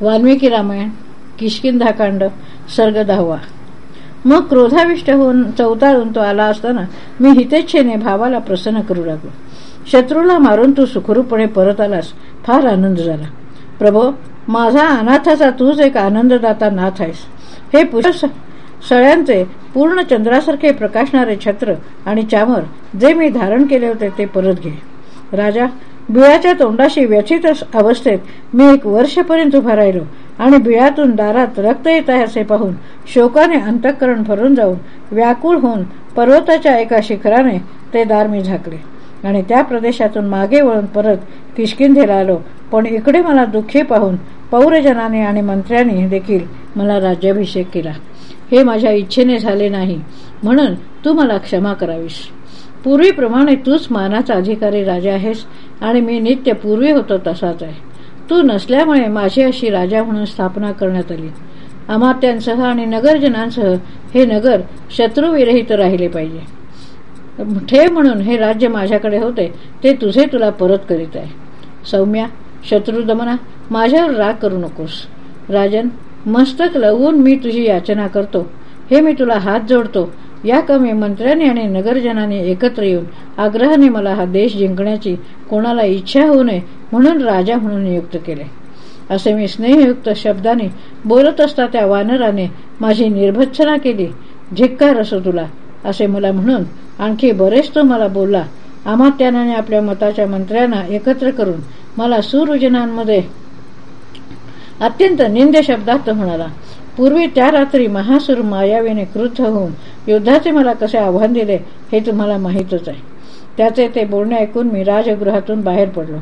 वाल्मिकी रामायण किशकिंधाकांड सर्ग दहावा. मग क्रोधाविष्ट होऊन चौताळून तो आला असताना मी हितेच्छेने भावाला प्रसन्न करू लागलो. शत्रूला मारून तू सुखरूपणे परत आलास फार आनंद झाला. प्रभो माझा अनाथाचा तूच एक आनंददाता नाथ आहेस. हे पुरुष सळ्यांचे पूर्ण चंद्रासारखे प्रकाशणारे छत्र आणि चामर जे मी धारण केले होते ते परत घे. राजा बिळाच्या तोंडाशी व्यथित अवस्थेत मी एक वर्षपर्यंत उभा राहिलो आणि बिळातून दारात रक्त येत आहे असे पाहून शोकाने अंतःकरण भरून जाऊन व्याकुळ होऊन पर्वताच्या एका शिखराने ते दार मी झाकले. आणि त्या प्रदेशातून मागे वळून परत किशकिंधेला आलो. पण इकडे मला दुःखी पाहून पौरजनाने आणि मंत्र्यांनी देखील मला राज्याभिषेक केला. हे माझ्या इच्छेने झाले नाही. म्हणून तू मला क्षमा करावीस. पूर्वीप्रमाणे तूच मानाचा अधिकारी राजा आहेस आणि मी नित्य पूर्वी होतो तसाच आहे. तू नसल्यामुळे माझी अशी राजा म्हणून स्थापना करण्यात आली. अमात्यांसह आणि नगरजनांसह हे नगर शत्रुविरहित राहिले पाहिजे. ठे म्हणून हे राज्य माझ्याकडे होते ते तुझे तुला परत करीत आहे. सौम्या शत्रुदमना माझ्यावर राग करू नकोस. राजन मस्तक लवून मी तुझी याचना करतो. हे मी तुला हात जोडतो. या कमी मंत्र्याने आणि नगरजनांनी एकत्र येऊन आग्रहाने मला हा देश जिंकण्याची कोणाला इच्छा होऊ नये म्हणून राजा म्हणून नियुक्त केले. असे मी स्नेहयुक्त शब्दाने बोलत असता त्या वानराने माझी निर्भत्सना केली. झिक्कार असो तुला असे मला म्हणून आणखी बरेच तो मला बोलला. अमात्यानाने आपल्या मताच्या मंत्र्यांना एकत्र करून मला सुरुजनांमध्ये अत्यंत निंद शब्दात म्हणाला. पूर्वी त्या रात्री महासूर मायावीने क्रुद्ध होऊन युद्धाचे मला कसे आव्हान दिले हे तुम्हाला माहीतच आहे. त्याचे ते बोलणे ऐकून मी राजगृहातून बाहेर पडलो.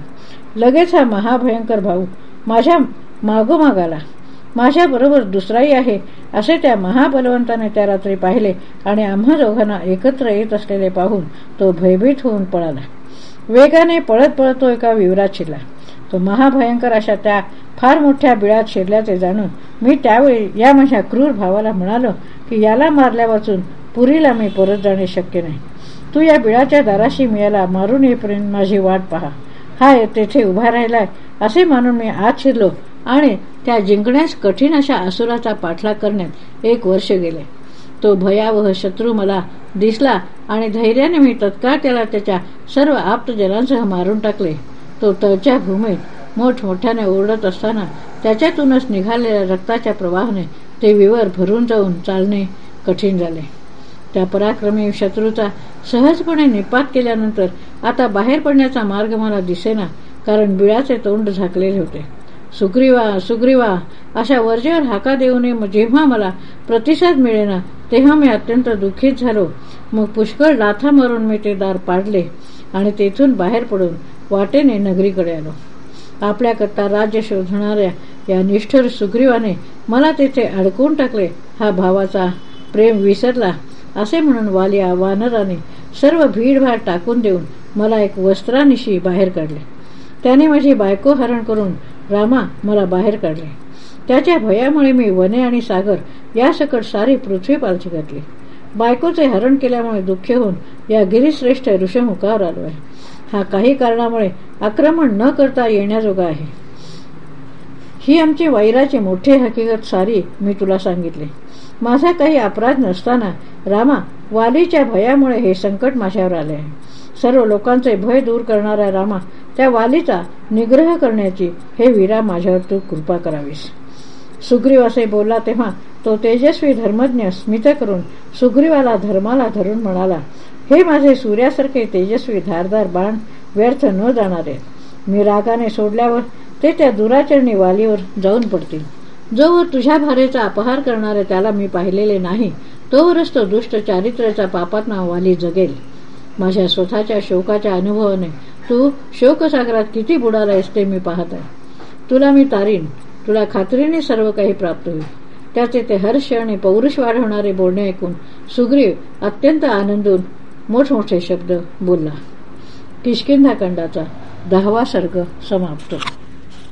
लगेच हा महाभयंकर भाऊ माझ्या मागोमाग आला माझ्याबरोबर दुसराही आहे असे त्या महाबलवंताने त्या रात्री पाहिले आणि आम्हा दोघांना एकत्र येत असलेले पाहून तो भयभीत होऊन पळाला. वेगाने पळत पळत तो एका विवरात शिरला. तो महाभयंकर अशा त्या फार मोठ्या बिळात शिरल्याचे जाणून मी त्यावेळी या माझ्या क्रूर भावाला म्हणालो की याला मारल्या वाचून पुरीला मी परत जाणे शक्य नाही. तू या बिळाच्या दाराशी मिळाला मारून येईपर्यंत माझी वाट पहा. हा तेथे उभा राहिलाय असे मानून मी आत शिरलो आणि त्या जिंकण्यास कठीण अशा असुराचा पाठलाग करण्यात एक वर्ष गेले. तो भयावह शत्रू मला दिसला आणि धैर्याने मी तत्काळ त्याला त्याच्या सर्व आप्तजनांसह मारून टाकले. तो तळच्या भूमीत मोठमोठ्याने ओरडत असताना त्याच्यातूनच निघालेल्या रक्ताच्या प्रवाहाने ते विवर भरून जाऊन चालणे कठीण झाले. त्या पराक्रमी शत्रूचा सहजपणे निपात केल्यानंतर आता बाहेर पडण्याचा मार्ग मला दिसेना कारण बिळाचे तोंड झाकलेले होते. सुग्रीवा सुग्रीवा अशा वरजेवर हाका देऊन जेव्हा मला प्रतिसाद मिळेना तेव्हा मी अत्यंत दुःखीत झालो. मग पुष्कळ लाथा मारून मी ते दार पाडले आणि तेथून बाहेर पडून वाटेने नगरीकडे आलो. आपल्याकरता राज्य शोधणाऱ्या या निष्ठुर सुग्रीवाने मला तेथे अडकून टाकले. हा भावाचा प्रेम विसरला असे म्हणून वालिया वानराने सर्व भीडभाड टाकून देऊन मला एक वस्त्रानिशी बाहेर काढले. त्याने माझी बायको हरण करून रामा मला बाहेर काढले. त्याच्या भयामुळे मी वने आणि सागर यासकट सारी पृथ्वी पालची घातली. बायकोचे हरण केल्यामुळे दुःख होऊन या गिरीश्रेष्ठ ऋषमुखावर आलो आहे हा काही कारणामुळे आक्रमण न करता येण्याजोगा आहे. ही आमची वैराची मोठी हकीकत सारी मी तुला सांगितले. माझा काही अपराध नसताना रामा वालीच्या भयामुळे हे संकट माझ्यावर आले आहे. सर्व लोकांचे भय दूर करणारा रामा त्या वालीचा निग्रह करण्याची हे वीरा माझ्यावर तू कृपा करावीस. सुग्रीव असे बोलला तेव्हा तो तेजस्वी धर्मज्ञ स्मित करून सुग्रीवाला धर्माला धरून म्हणाला हे माझे सूर्यासारखे तेजस्वी धारदार बाण व्यर्थ न जाणारे. मी रागाने सोडल्यावर ते त्या दुराचरणी वालीवर जाऊन पडतील. जोवर तुझ्या भारेचा अपहार करणारे त्याला मी पाहिलेले नाही तोवरच तो दुष्ट चारित्र्याचा पापातना वाली जगेल. माझ्या स्वतःच्या शोकाच्या अनुभवाने तू शोकसागरात किती बुडालायस ते मी पाहत आहे. तुला मी तारीन तुला खात्रीने सर्व काही प्राप्त होईल. त्याचे ते हर्ष आणि पौरुष वाढवणारे बोलणे ऐकून सुग्रीव अत्यंत आनंदून मोठमोठे शब्द बोलला. किशकिंधाखंडाचा दहावा सर्ग समाप्त.